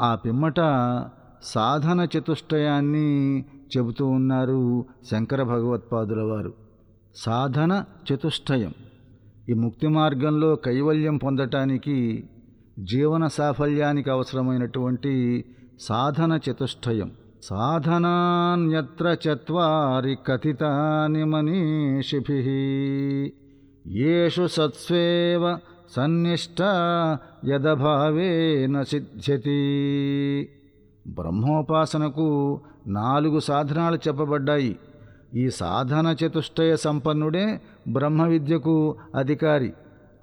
ఆ పిమ్మట సాధన చతుష్టయాన్ని చెబుతూ ఉన్నారు శంకర భగవత్పాదుల వారు. సాధన చతుష్టయం. ఈ ముక్తి మార్గంలో కైవల్యం పొందటానికి జీవన సాఫల్యానికి అవసరమైనటువంటి సాధన చతుష్టయం. సాధనాన్యత్ర చత్వారి కథితాని మనీషిభి ఏషు సత్స్వేవ సన్నిష్ట యదభావేన సిద్ధ్యతి బ్రహ్మోపాసనకు నాలుగు సాధనాలు చెప్పబడ్డాయి. ఈ సాధన చతుష్టయ సంపన్నుడే బ్రహ్మ విద్యకు అధికారి.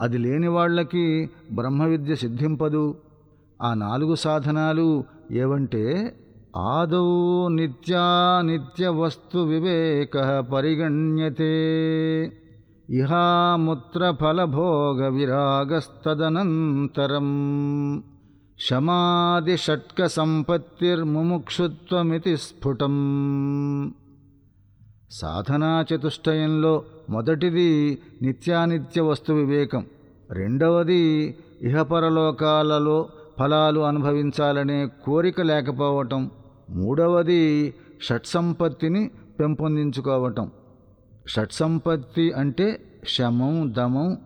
అది లేని వాళ్ళకి బ్రహ్మ విద్య సిద్ధింపదు. ఆ నాలుగు సాధనాలు ఏవంటే ఆదౌ నిత్యానిత్య వస్తు వివేక పరిగణ్యతే. ఇహాముత్రఫలభోగ విరాగస్తదనంతరం శమాది షట్క సంపత్తిర్ముముక్షుత్వమితి స్ఫుటం. సాధనాచతుష్టయంలో మొదటిది నిత్యానిత్య వస్తు వివేకం రెండవది ఇహపరలోకాలలో ఫలాలు అనుభవించాలనే కోరిక లేకపోవటం మూడవది షట్సంపత్తిని పెంపొందించుకోవటం. షట్సంపత్తి అంటే శమం దమం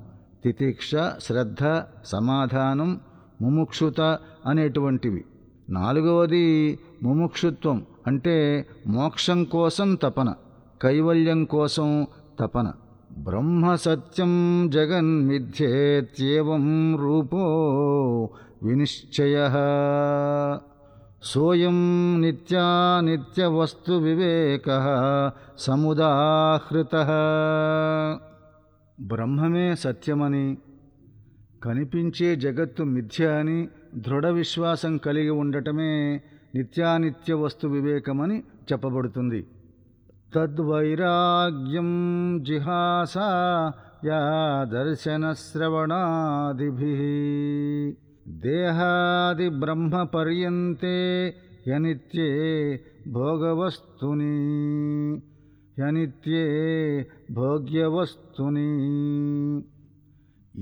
తితిక్ష శ్రద్ధ సమాధానం ముముక్షుత అనేటువంటివి. నాలుగవది ముముక్షుత్వం అంటే మోక్షం కోసం తపన కైవల్యం కోసం తపన. బ్రహ్మ సత్యం జగన్మిథ్యేత్యేవం రూపో వినిశ్చయ. సోయం నిత్యానిత్యవస్తు వివేక సముదాహృత. బ్రహ్మమే సత్యమని కనిపించే జగత్తు మిథ్య అని దృఢ విశ్వాసం కలిగి ఉండటమే నిత్యానిత్య వస్తు వివేకమని చెప్పబడుతుంది. తద్వైరాగ్యం జిహాస యా దర్శనశ్రవణాదిభి దేహాది బ్రహ్మ పర్యంతే యనిత్యే భోగవస్తుని. యనిత్యే భోగ్యవస్తుని.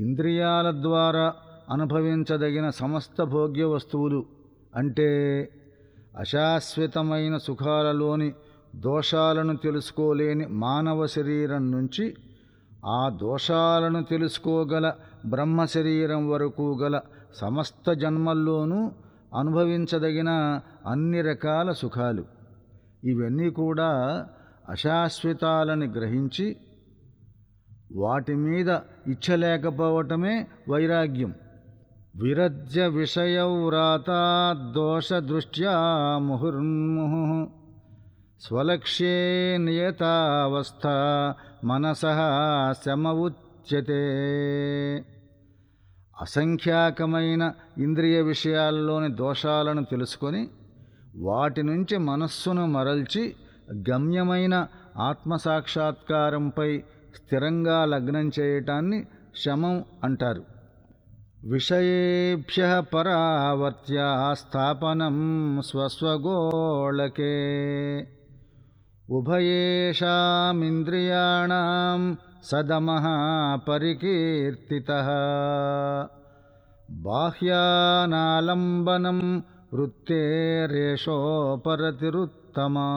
ఇంద్రియాల ద్వారా అనుభవించదగిన సమస్త భోగ్య వస్తువులు అంటే అశాశ్వతమైన సుఖాలలోని దోషాలను తెలుసుకోలేని మానవ శరీరం నుంచి ఆ దోషాలను తెలుసుకోగల బ్రహ్మ శరీరం వరకు గల సమస్త జన్మల్లోనూ అనుభవించదగిన అన్ని రకాల సుఖాలు. ఇవన్నీ కూడా అశాశ్వతాలని గ్రహించి వాటి మీద ఇచ్చలేకపోవటమే వైరాగ్యం. విరజ్య విషయవ్రాతా దోష దృష్ట్యా ముహుర్ముహు. స్వలక్ష్యే నియతావస్థ మనస శమ ఉచ్యతే. అసంఖ్యాకమైన ఇంద్రియ విషయాల్లోని దోషాలను తెలుసుకొని వాటి నుంచి మనస్సును మరల్చి గమ్యమైన ఆత్మసాక్షాత్కారంపై స్థిరంగా లగ్నం చేయటాన్ని శమం అంటారు. విషయేభ్య పరావర్త్య స్థాపనం స్వస్వగోళకే. ఉభయేషామింద్రియాణం సదమః పరికీర్తిత బాహ్యానాలంబనం వృత్తేరేషోపరతిరుత్తమా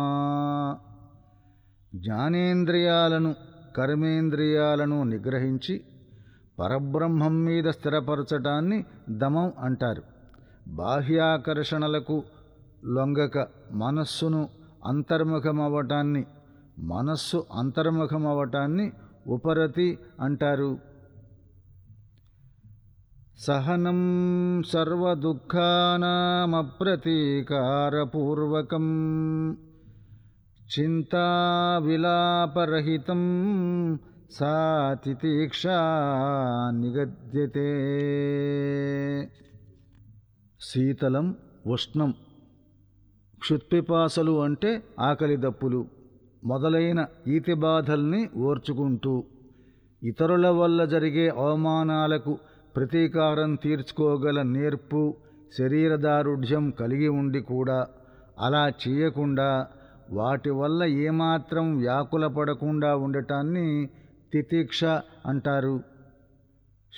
జ్ఞానేంద్రియాలను కర్మేంద్రియాలను నిగ్రహించి పరబ్రహ్మం మీద స్థిరపరచటాన్ని దమం అంటారు. బాహ్యాకర్షణలకు లొంగక మనస్సును అంతర్ముఖమవటాన్ని మనస్సు అంతర్ముఖమవటాన్ని ఉపరతి అంటారు. సహనం సర్వదుఃఖానామప్రతీకారపూర్వకం చింతావిలాపరహితం సా తితీక్షా నిగద్యతే. శీతలం ఉష్ణం క్షుత్పిపాసలు అంటే ఆకలి దప్పులు మొదలైన ఈతి బాధల్ని ఓర్చుకుంటూ ఇతరుల వల్ల జరిగే అవమానాలకు ప్రతీకారం తీర్చుకోగల నేర్పు శరీరదారుఢ్యం కలిగి ఉండి కూడా అలా చేయకుండా వాటి వల్ల ఏమాత్రం వ్యాకుల పడకుండా ఉండటాన్ని తితీక్ష అంటారు.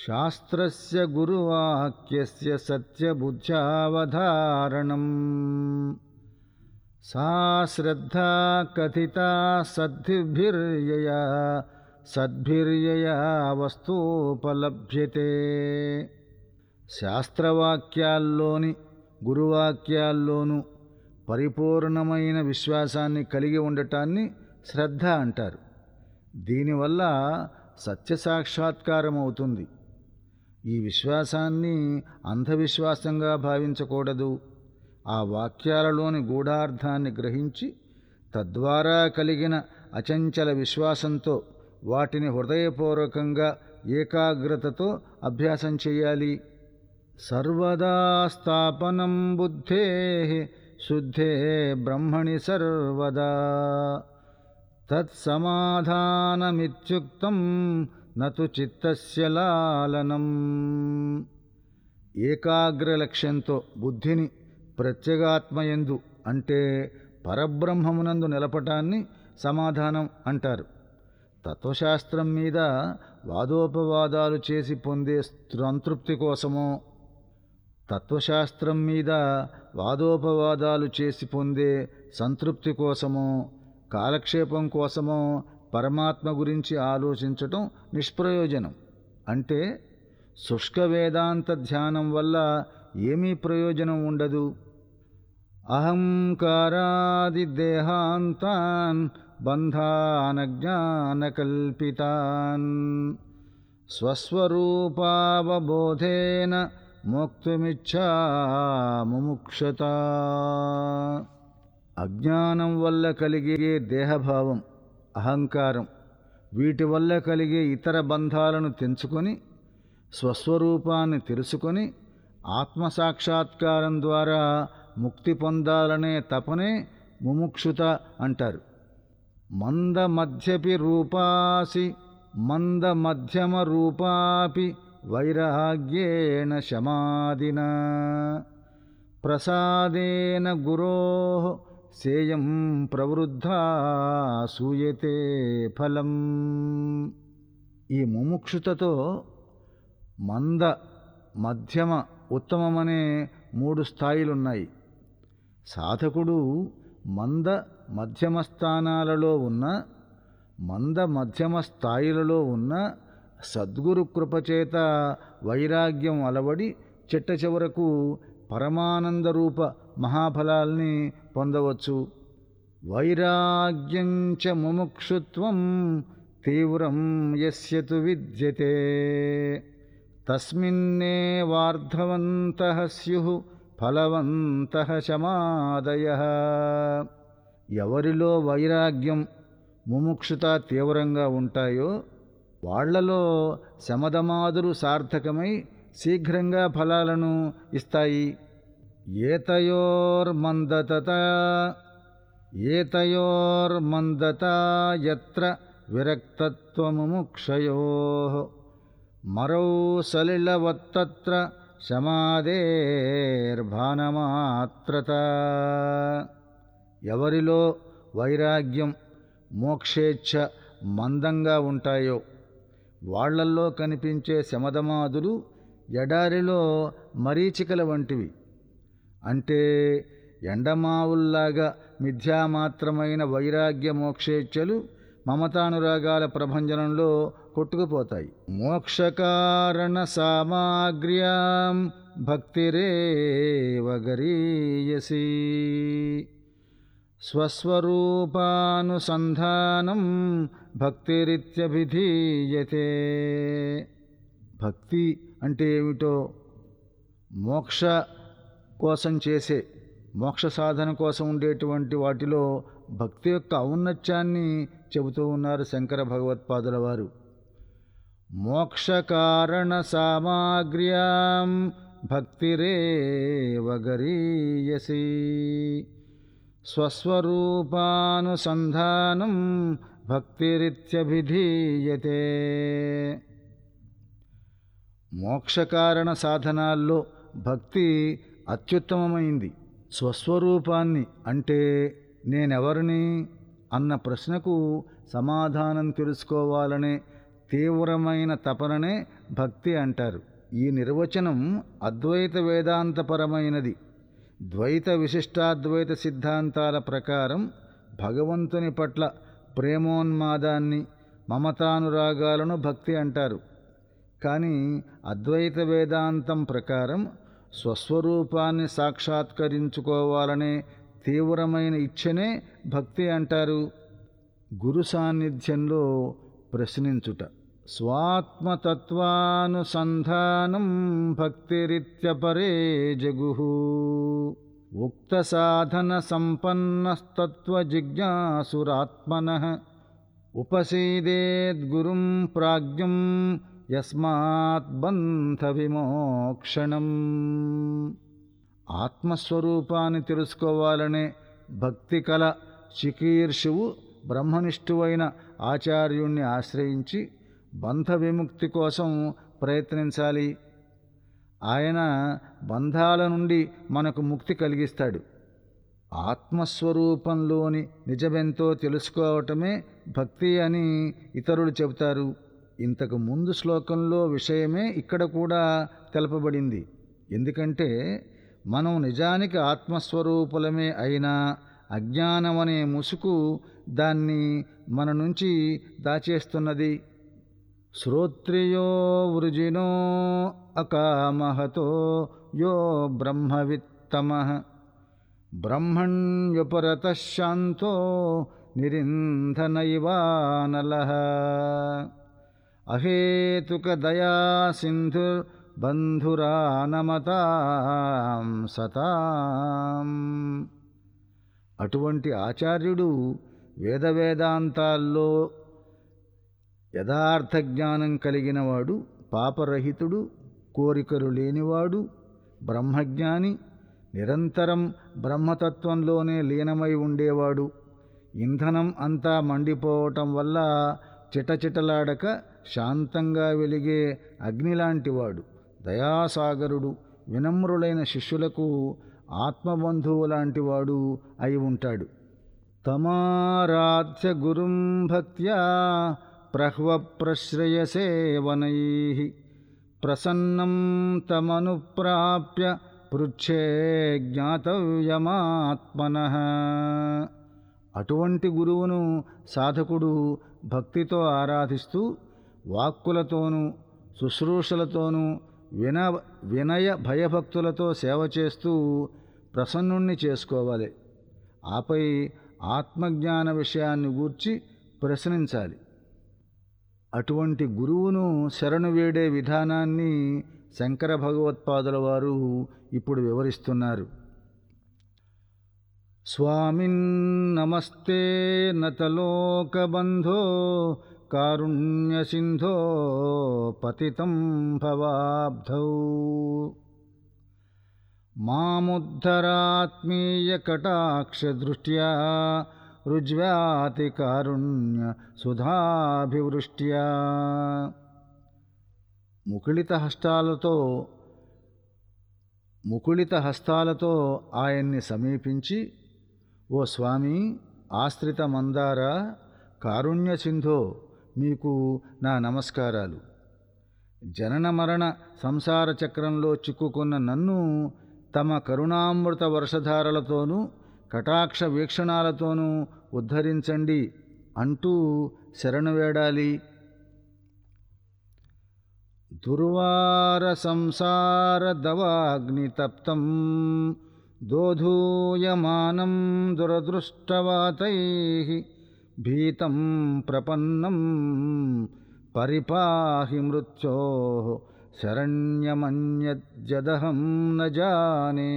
శాస్త్రస్య గురువాక్యస్య సత్యబుద్ధ్యావధారణం. సాశ్రద్ధ కథిత కథితా సద్భిర్యయా సద్భిర్యయా శాస్త్రవాక్యాల్లోని గురువాక్యాల్లోనూ పరిపూర్ణమైన విశ్వాసాన్ని కలిగి ఉండటాన్ని శ్రద్ధ అంటారు. దీనివల్ల సత్య సాక్షాత్కారం అవుతుంది ఈ విశ్వాసాన్ని అంధవిశ్వాసంగా భావించకూడదు. ఆ వాక్యాలలోని గూఢార్థాన్ని గ్రహించి తద్వారా కలిగిన అచంచల విశ్వాసంతో వాటిని హృదయపూర్వకంగా ఏకాగ్రతతో అభ్యాసం చేయాలి. సర్వదా స్థాపనం బుద్ధే శుద్ధే బ్రహ్మణి సర్వదా. తత్సమాధానమిత్యుక్తం నతు చిత్తస్య లాలనం. ఏకాగ్ర లక్ష్యంతో బుద్ధిని ప్రత్యేగాత్మయందు అంటే పరబ్రహ్మమునందు నిలపటాన్ని సమాధానం అంటారు. తత్వశాస్త్రం మీద వాదోపవాదాలు చేసి పొందే సంతృప్తి కోసమో తత్వశాస్త్రం మీద వాదోపవాదాలు చేసి పొందే సంతృప్తి కోసమో కాలక్షేపం కోసమో పరమాత్మ గురించి ఆలోచించటం నిష్ప్రయోజనం. అంటే శుష్క వేదాంత ధ్యానం వల్ల ఏమీ ప్రయోజనం ఉండదు? అహంకారాది దేహాంతాన్ బంధానజ్ఞానకల్పితాన్. స్వస్వరూపావబోధేన మోక్తుమిచ్చా ముముక్షత. అజ్ఞానం వల్ల కలిగే దేహభావం అహంకారం వీటి వల్ల కలిగే ఇతర బంధాలను తెంచుకొని స్వస్వరూపాన్ని తెలుసుకొని ఆత్మసాక్షాత్కారం ద్వారా ముక్తి పొందాలనే తపనే ముముక్షుత అంటారు. మంద మధ్యపి రూపాసి మంద మధ్యమ రూపాపి వైరాగ్యేణ శమాదిన. ప్రసాదేన గురో సేయం ప్రవృద్ధా సూయతే ఫలం. ఈ ముముక్షుతతో మంద మధ్యమ ఉత్తమమనే మూడు స్థాయిలున్నాయి. సాధకుడు మంద మధ్యమ స్థానాలలో ఉన్న మంద మధ్యమ స్థాయిలలో ఉన్న సద్గురు కృపచేత వైరాగ్యం అలవడి చిట్ట చివరకు పరమానంద రూప మహాఫలాల్ని పొందవచ్చు. వైరాగ్యం చ ముముక్షుత్వం తీవ్రం యస్యతు విద్యతే. తస్మిన్నే వార్ధవంత స్యు ఫలవంత శమాదయ. ఎవరిలో వైరాగ్యం ముముక్షుత తీవ్రంగా ఉంటాయో వాళ్ళలో శమదమాదులు సార్థకమై శీఘ్రంగా ఫలాలను ఇస్తాయి. ఏతయోర్మందత ఏతయోర్మందత ఎత్ర విరక్తత్వముముక్షయో. మరౌ సలిలవత్తత్ర సమాధేర్భానమాత్రత ఎవరిలో వైరాగ్యం మోక్షేచ్ఛ మందంగా ఉంటాయో వాళ్ళల్లో కనిపించే శమధమాదులు ఎడారిలో మరీచికల వంటివి. అంటే ఎండమావుల్లాగా మిథ్యామాత్రమైన వైరాగ్య మోక్షేచ్ఛలు మమతానురాగాల ప్రభంజనంలో కొట్టుకుపోతాయి. మోక్షకారణ సామాగ్ర్యాం భక్తిరేవగరీయసి స్వస్వరూపానుసంధానం భక్తిరిత్యభిధీయతే. భక్తి అంటే ఏమిటో? మోక్ష కోసం చేసే మోక్ష సాధన కోసం ఉండేటువంటి వాటిలో భక్తి యొక్క ఔన్నత్యాన్ని చెబుతూ ఉన్నారు శంకర భగవత్పాదుల వారు. మోక్షకారణ సామాగ్ర్యాం భక్తిరేవగరీయసి స్వస్వరూపానుసంధానం భక్తిరిత్యభిధీయతే. మోక్షకారణ సాధనాల్లో భక్తి అత్యుత్తమమైంది. స్వస్వరూపాన్ని అంటే నేనెవరిని అన్న ప్రశ్నకు సమాధానం తెలుసుకోవాలనే తీవ్రమైన తపననే భక్తి అంటారు. ఈ నిర్వచనం అద్వైత వేదాంతపరమైనది. ద్వైత విశిష్టాద్వైత సిద్ధాంతాల ప్రకారం భగవంతుని పట్ల ప్రేమోన్మాదాన్ని మమతానురాగాలను భక్తి అంటారు. కానీ అద్వైత వేదాంతం ప్రకారం స్వస్వరూపాన్ని సాక్షాత్కరించుకోవాలనే తీవ్రమైన ఇచ్చనే భక్తి అంటారు. గురు సాన్నిధ్యంలో ప్రశ్నించుట. స్వాత్మతత్వానుసంధానం భక్తిరిత్యపరే జగు ఉక్త సాధన సంపన్నస్తత్వజిజ్ఞాసురాత్మన ఉపసీదేద్గురుం ప్రాజ్ఞం యస్మాత్ బంధ విమోక్షణం. ఆత్మస్వరూపాన్ని తెలుసుకోవాలనే భక్తి కల చికీర్షువు బ్రహ్మనిష్ఠువైన ఆచార్యుణ్ణి ఆశ్రయించి బంధ విముక్తి కోసం ప్రయత్నించాలి. ఆయన బంధాల నుండి మనకు ముక్తి కలిగిస్తాడు. ఆత్మస్వరూపంలోని నిజమెంతో తెలుసుకోవటమే భక్తి అని ఇతరులు చెబుతారు. ఇంతకు ముందు శ్లోకంలో విషయమే ఇక్కడ కూడా తెలపబడింది. ఎందుకంటే మనం నిజానికి ఆత్మస్వరూపులమే అయినా అజ్ఞానమనే ముసుకు దాన్ని మన నుంచి దాచేస్తున్నది. శ్రోత్రియో వృజినో అకామహతో యో బ్రహ్మవిత్తమ. బ్రహ్మణ్యుపరత శాంతో నిరింధనైవానల. అహేతుక దయా సింధుర్ బంధురానమతాం సతాం. అటువంటి ఆచార్యుడు వేద వేదాంతాల్లో యథార్థ జ్ఞానం కలిగినవాడు పాపరహితుడు కోరికలు లేనివాడు బ్రహ్మజ్ఞాని నిరంతరం బ్రహ్మతత్వంలోనే లీనమై ఉండేవాడు. ఇంధనం అంతా మండిపోవటం వల్ల చిటచిటలాడక శాంతంగా వెలిగే అగ్నిలాంటివాడు. దయాసాగరుడు వినమ్రులైన శిష్యులకు ఆత్మబంధువు లాంటివాడు అయి ఉంటాడు. తమారాధ్య గురుం భక్త్యా ప్రహ్వ ప్రశ్రయసేవనై ప్రసన్నం తమనుప్రాప్య పృచ్ఛే జ్ఞాతవ్యమాత్మన. అటువంటి గురువును సాధకుడు భక్తితో ఆరాధిస్తూ వాక్కులతోనూ శుశ్రూషలతోనూ విన వినయ భయభక్తులతో సేవ చేస్తూ ప్రసన్నుణ్ణి చేసుకోవాలి. ఆపై ఆత్మజ్ఞాన విషయాన్ని గూర్చి ప్రశ్నించాలి. అటువంటి గురువును శరణు వేడే విధానాన్ని శంకర భగవత్పాదుల వారు ఇప్పుడు వివరిస్తున్నారు. స్వామిన్ నమస్తే నతలోకబంధో కారుణ్యసింధో పతితం భవాబ్ధౌ మాముద్ధరాత్మీయకటాక్షదృష్ట్యా రుజ్వ్యాతి కారుణ్య సుధాభివృష్ట్యా ముకుళిత హస్తాలతో ముకుళిత హస్తాలతో ఆయన్ని సమీపించి ఓ స్వామి ఆశ్రిత మందార కారుణ్య సింధో మీకు నా నమస్కారాలు. జనన మరణ సంసార చక్రంలో చిక్కుకున్న నన్ను తమ కరుణామృత వర్షధారలతోనూ కటాక్ష వీక్షణాలతోనూ ఉద్ధరించండి అంటూ శరణు వేడాలి. దుర్వార సంసార దవాగ్నితప్తం దోధూయమానం దురదృష్టవాతై భీతం ప్రపన్నం పరిపాహి మృత్యో శరణ్యమన్యజదహం నజానే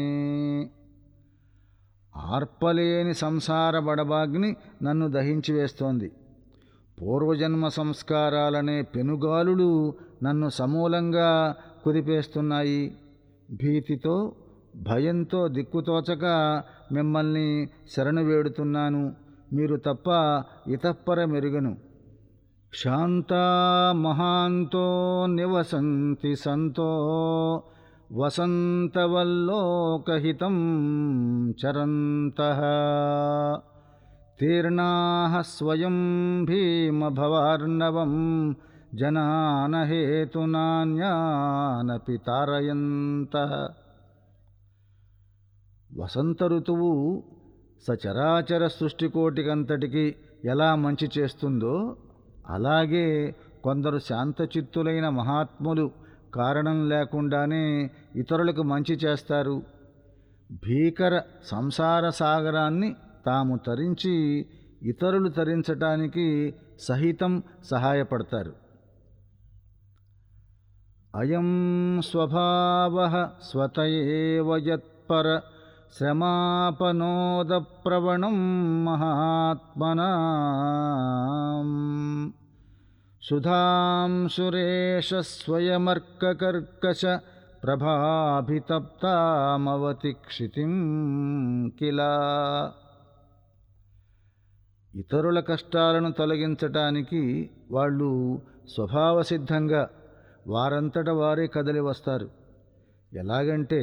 ఆర్పలేని సంసార బడబాగ్ని నన్ను దహించి వేస్తోంది. పూర్వజన్మ సంస్కారాలనే పెనుగాలులు నన్ను సమూలంగా కుదిపేస్తున్నాయి. భీతితో భయంతో దిక్కుతోచక మిమ్మల్ని శరణు వేడుతున్నాను. మీరు తప్ప ఇతప్పర మెరుగను. శాంతా మహాంతో నివసంతి సంతో వసంతవల్లోకహితం చరంత. తీర్ణా స్వయం భీమభవార్ణవం జనానహేతునాన్యానపి తారయంత వసంత ఋతువు సచరాచర సృష్టికోటికంతటికి ఎలా మంచి చేస్తుందో అలాగే కొందరు శాంతచిత్తులైన మహాత్ములు కారణం లేకుండానే ఇతరులకు మంచి చేస్తారు. భీకర సంసార సాగరాన్ని తాము తరించి ఇతరులు తరించటానికి సహితం సహాయపడతారు. అయం స్వభావ స్వతయేవ యత్పర శ్రమాపనోద ప్రవణం మహాత్మనా సుధాం సురేష స్వయమర్కకర్కశ ప్రభాభితప్తామవతి క్షితిం కిల ఇతరుల కష్టాలను తొలగించటానికి వాళ్ళు స్వభావసిద్ధంగా వారంతట వారే కదలి వస్తారు. ఎలాగంటే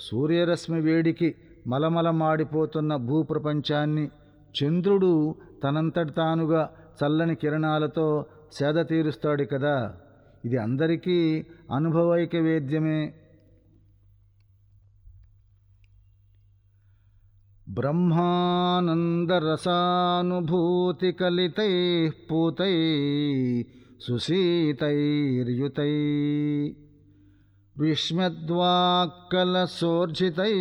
సూర్యరశ్మి వేడికి మలమల మాడిపోతున్న భూప్రపంచాన్ని చంద్రుడు తనంతటి తానుగా చల్లని కిరణాలతో సేద తీరుస్తాడు కదా. ఇది అందరికీ అనుభవైక వేద్యమే. బ్రహ్మానందరసానుభూతికలితై పూతై సుశీతైర్యుతై విష్మద్వాక్కలసోర్జితై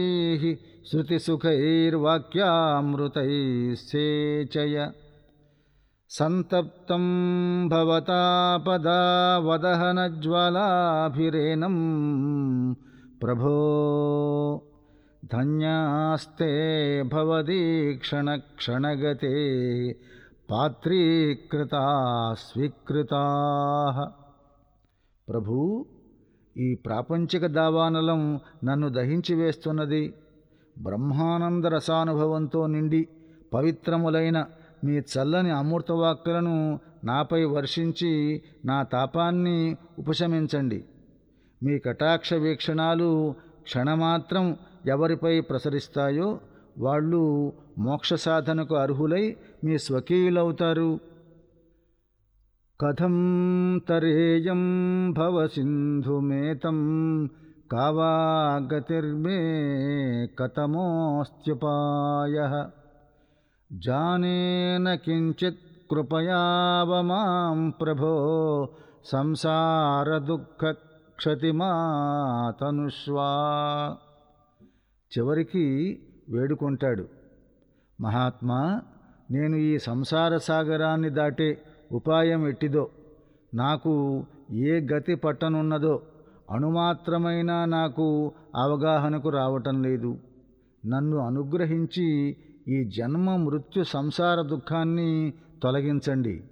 శృతిసుఖైర్వాక్యామృతై సేచయ సంతప్తం భవతాపదావదహనజ్వలాభిరేణం ప్రభో. ధన్యాస్తే భవదీక్షణక్షణగతే పాత్రీకృత స్వీకృతా ప్రభూ ఈ ప్రాపంచిక దావానలం నన్ను దహించి వేస్తున్నది. బ్రహ్మానంద రసానుభవంతో నిండి పవిత్రములైన మీ చల్లని అమృతవాక్కులను నాపై వర్షించి నా తాపాన్ని ఉపశమించండి. మీ కటాక్ష వీక్షణాలు క్షణమాత్రం ఎవరిపై ప్రసరిస్తాయో వాళ్ళు మోక్ష సాధనకు అర్హులై మీ స్వకీయులవుతారు. కథం తరేయం భవ సింధుమేతం కావాగతిర్మే కథమోస్త్యుపాయ జానేన కించిత్ కృపయావమాం ప్రభో సంసార దుఃఖ క్షతిమాతనుష్వా చివరికి వేడుకుంటాడు. మహాత్మా నేను ఈ సంసార సాగరాన్ని దాటే ఉపాయం ఎట్టిదో నాకు ఏ గతి పట్టనున్నదో అణుమాత్రమైనా నాకు అవగాహనకు రావటం లేదు. నన్ను అనుగ్రహించి ఈ జన్మ మృత్యు సంసార దుఃఖాన్ని తొలగించండి.